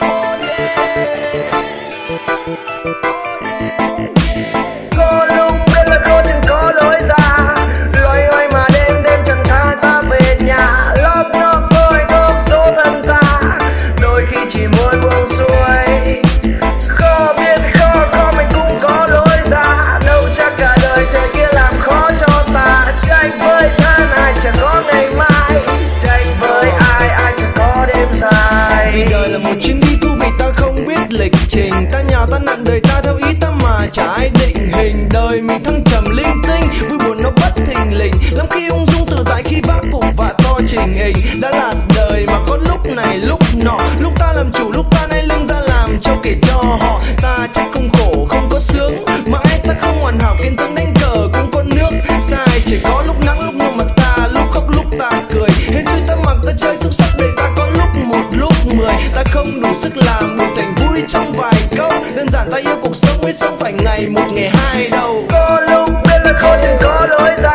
Có Ta ta nặng đời ta theo ý ta mà trái định hình. Đời mình thăng trầm linh tinh, Vui buồn nó bất thình lình. Lắm khi ung dung tự tại khi bác bụng và to trình hình. Đã là làm mình thành vui trong vài câu. Đơn giản ta yêu cuộc sống mới sống phải ngày một, ngày hai đâu có lúc biết là khó chẳng có lối ra.